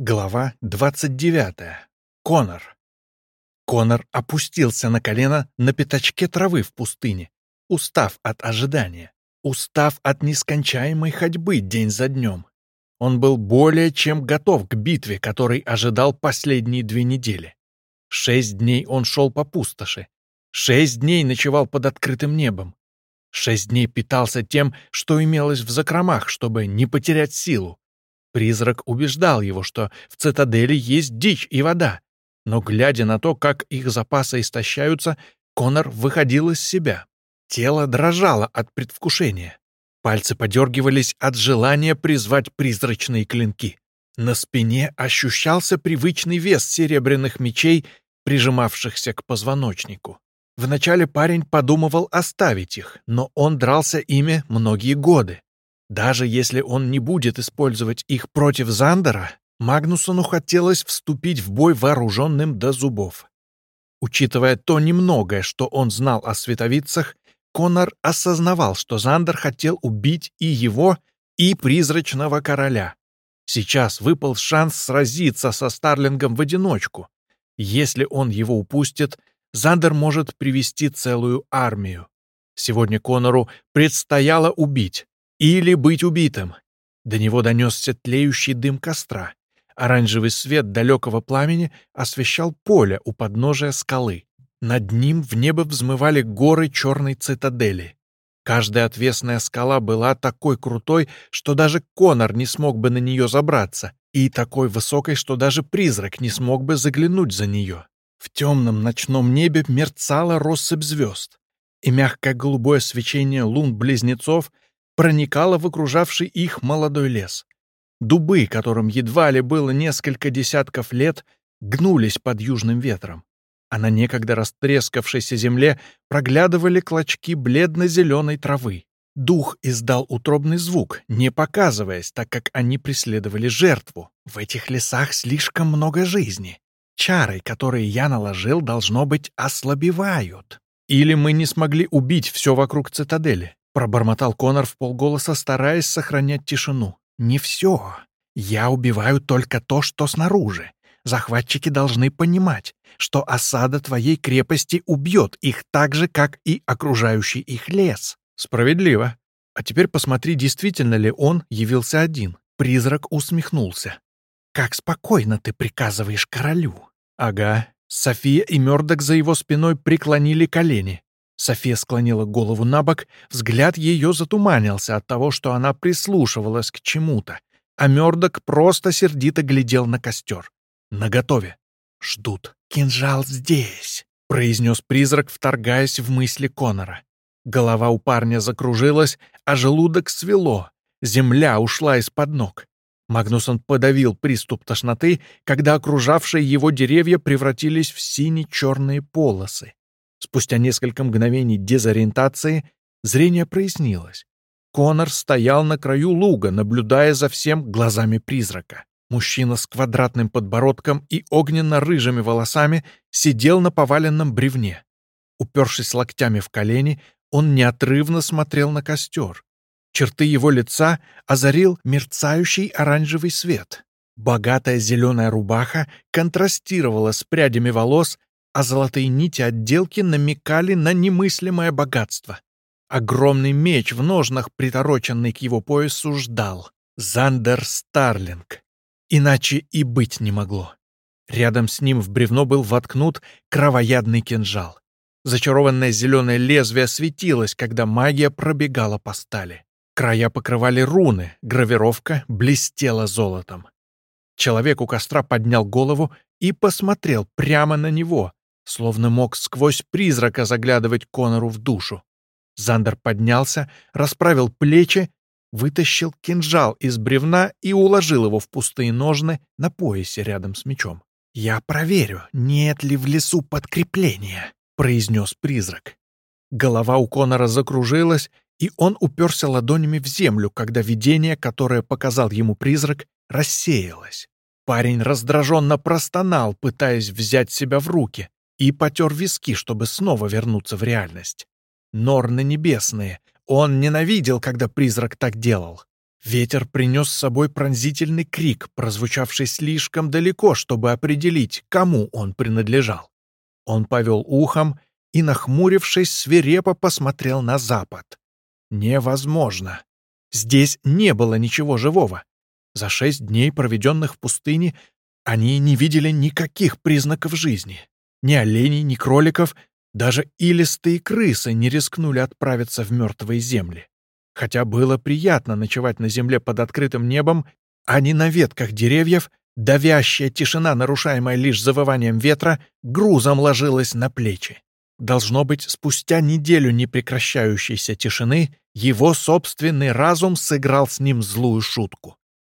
Глава 29. Конор. Конор опустился на колено на пятачке травы в пустыне, устав от ожидания, устав от нескончаемой ходьбы день за днем. Он был более чем готов к битве, которой ожидал последние две недели. Шесть дней он шел по пустоши, шесть дней ночевал под открытым небом, шесть дней питался тем, что имелось в закромах, чтобы не потерять силу, Призрак убеждал его, что в цитадели есть дичь и вода. Но, глядя на то, как их запасы истощаются, Конор выходил из себя. Тело дрожало от предвкушения. Пальцы подергивались от желания призвать призрачные клинки. На спине ощущался привычный вес серебряных мечей, прижимавшихся к позвоночнику. Вначале парень подумывал оставить их, но он дрался ими многие годы. Даже если он не будет использовать их против Зандера, Магнусону хотелось вступить в бой вооруженным до зубов. Учитывая то немногое, что он знал о световицах, Конор осознавал, что Зандер хотел убить и его, и призрачного короля. Сейчас выпал шанс сразиться со Старлингом в одиночку. Если он его упустит, Зандер может привести целую армию. Сегодня Конору предстояло убить или быть убитым. До него донесся тлеющий дым костра. Оранжевый свет далекого пламени освещал поле у подножия скалы. Над ним в небо взмывали горы черной цитадели. Каждая отвесная скала была такой крутой, что даже Конор не смог бы на нее забраться, и такой высокой, что даже призрак не смог бы заглянуть за нее. В темном ночном небе мерцала россыпь звезд, и мягкое голубое свечение лун-близнецов — проникала в окружавший их молодой лес. Дубы, которым едва ли было несколько десятков лет, гнулись под южным ветром, а на некогда растрескавшейся земле проглядывали клочки бледно-зеленой травы. Дух издал утробный звук, не показываясь, так как они преследовали жертву. В этих лесах слишком много жизни. Чары, которые я наложил, должно быть, ослабевают. Или мы не смогли убить все вокруг цитадели. Пробормотал Конор в полголоса, стараясь сохранять тишину. «Не все. Я убиваю только то, что снаружи. Захватчики должны понимать, что осада твоей крепости убьет их так же, как и окружающий их лес». «Справедливо. А теперь посмотри, действительно ли он явился один». Призрак усмехнулся. «Как спокойно ты приказываешь королю». «Ага». София и Мёрдок за его спиной преклонили колени. София склонила голову на бок, взгляд ее затуманился от того, что она прислушивалась к чему-то, а Мёрдок просто сердито глядел на костер. Наготове. Ждут. «Кинжал здесь», — произнес призрак, вторгаясь в мысли Конора. Голова у парня закружилась, а желудок свело. Земля ушла из-под ног. Магнусон подавил приступ тошноты, когда окружавшие его деревья превратились в сине-черные полосы. Спустя несколько мгновений дезориентации зрение прояснилось. Конор стоял на краю луга, наблюдая за всем глазами призрака. Мужчина с квадратным подбородком и огненно-рыжими волосами сидел на поваленном бревне. Упершись локтями в колени, он неотрывно смотрел на костер. Черты его лица озарил мерцающий оранжевый свет. Богатая зеленая рубаха контрастировала с прядями волос а золотые нити отделки намекали на немыслимое богатство. Огромный меч в ножнах, притороченный к его поясу, ждал. Зандер Старлинг. Иначе и быть не могло. Рядом с ним в бревно был воткнут кровоядный кинжал. Зачарованное зеленое лезвие светилось, когда магия пробегала по стали. Края покрывали руны, гравировка блестела золотом. Человек у костра поднял голову и посмотрел прямо на него, словно мог сквозь призрака заглядывать Конору в душу. Зандер поднялся, расправил плечи, вытащил кинжал из бревна и уложил его в пустые ножны на поясе рядом с мечом. «Я проверю, нет ли в лесу подкрепления», — произнес призрак. Голова у Конора закружилась, и он уперся ладонями в землю, когда видение, которое показал ему призрак, рассеялось. Парень раздраженно простонал, пытаясь взять себя в руки и потер виски, чтобы снова вернуться в реальность. Норны небесные. Он ненавидел, когда призрак так делал. Ветер принес с собой пронзительный крик, прозвучавший слишком далеко, чтобы определить, кому он принадлежал. Он повел ухом и, нахмурившись, свирепо посмотрел на запад. Невозможно. Здесь не было ничего живого. За шесть дней, проведенных в пустыне, они не видели никаких признаков жизни. Ни оленей, ни кроликов, даже илистые крысы не рискнули отправиться в мертвые земли. Хотя было приятно ночевать на земле под открытым небом, а не на ветках деревьев, давящая тишина, нарушаемая лишь завыванием ветра, грузом ложилась на плечи. Должно быть, спустя неделю непрекращающейся тишины его собственный разум сыграл с ним злую шутку.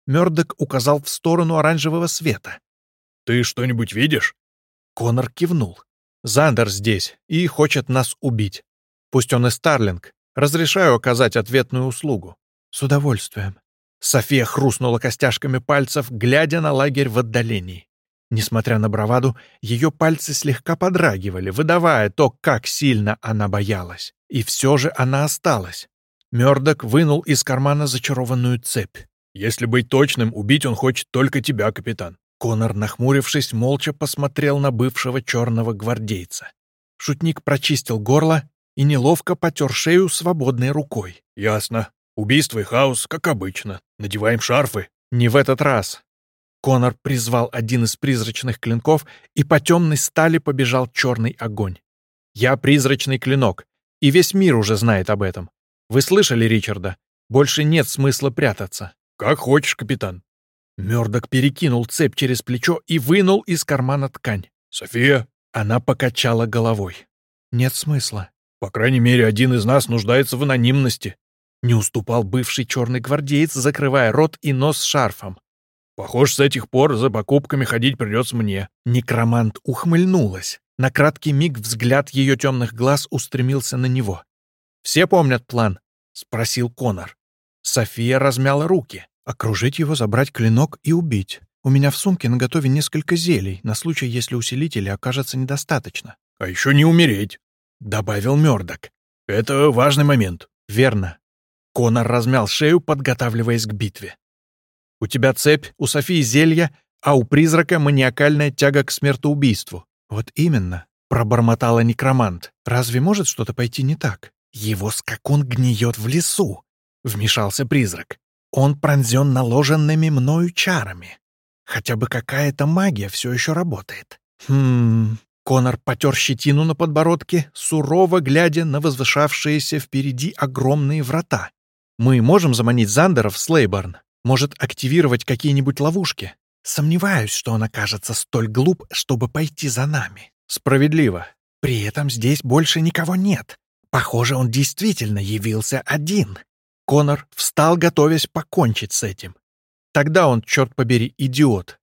Мёрдок указал в сторону оранжевого света. «Ты что-нибудь видишь?» Конор кивнул. «Зандер здесь и хочет нас убить. Пусть он и Старлинг, Разрешаю оказать ответную услугу. С удовольствием. София хрустнула костяшками пальцев, глядя на лагерь в отдалении. Несмотря на браваду, ее пальцы слегка подрагивали, выдавая то, как сильно она боялась. И все же она осталась. Мёрдок вынул из кармана зачарованную цепь. «Если быть точным, убить он хочет только тебя, капитан». Конор, нахмурившись, молча посмотрел на бывшего черного гвардейца. Шутник прочистил горло и неловко потер шею свободной рукой. «Ясно. Убийство и хаос, как обычно. Надеваем шарфы». «Не в этот раз». Конор призвал один из призрачных клинков, и по темной стали побежал черный огонь. «Я призрачный клинок, и весь мир уже знает об этом. Вы слышали Ричарда? Больше нет смысла прятаться». «Как хочешь, капитан». Мёрдок перекинул цепь через плечо и вынул из кармана ткань. «София?» Она покачала головой. «Нет смысла. По крайней мере, один из нас нуждается в анонимности. Не уступал бывший черный гвардеец, закрывая рот и нос шарфом. Похоже, с этих пор за покупками ходить придется мне. Некромант ухмыльнулась. На краткий миг взгляд ее темных глаз устремился на него. «Все помнят план?» — спросил Конор. София размяла руки. «Окружить его, забрать клинок и убить. У меня в сумке наготове несколько зелий, на случай, если усилителя окажется недостаточно». «А еще не умереть!» — добавил Мёрдок. «Это важный момент». «Верно». Конор размял шею, подготавливаясь к битве. «У тебя цепь, у Софии зелья, а у призрака маниакальная тяга к смертоубийству». «Вот именно», — пробормотала некромант. «Разве может что-то пойти не так?» «Его скакун гниет в лесу», — вмешался призрак. «Он пронзен наложенными мною чарами. Хотя бы какая-то магия все еще работает». «Хм...» Конор потер щетину на подбородке, сурово глядя на возвышавшиеся впереди огромные врата. «Мы можем заманить Зандера в Слейборн? Может, активировать какие-нибудь ловушки? Сомневаюсь, что он окажется столь глуп, чтобы пойти за нами. Справедливо. При этом здесь больше никого нет. Похоже, он действительно явился один». Конор встал, готовясь покончить с этим. Тогда он, черт побери, идиот.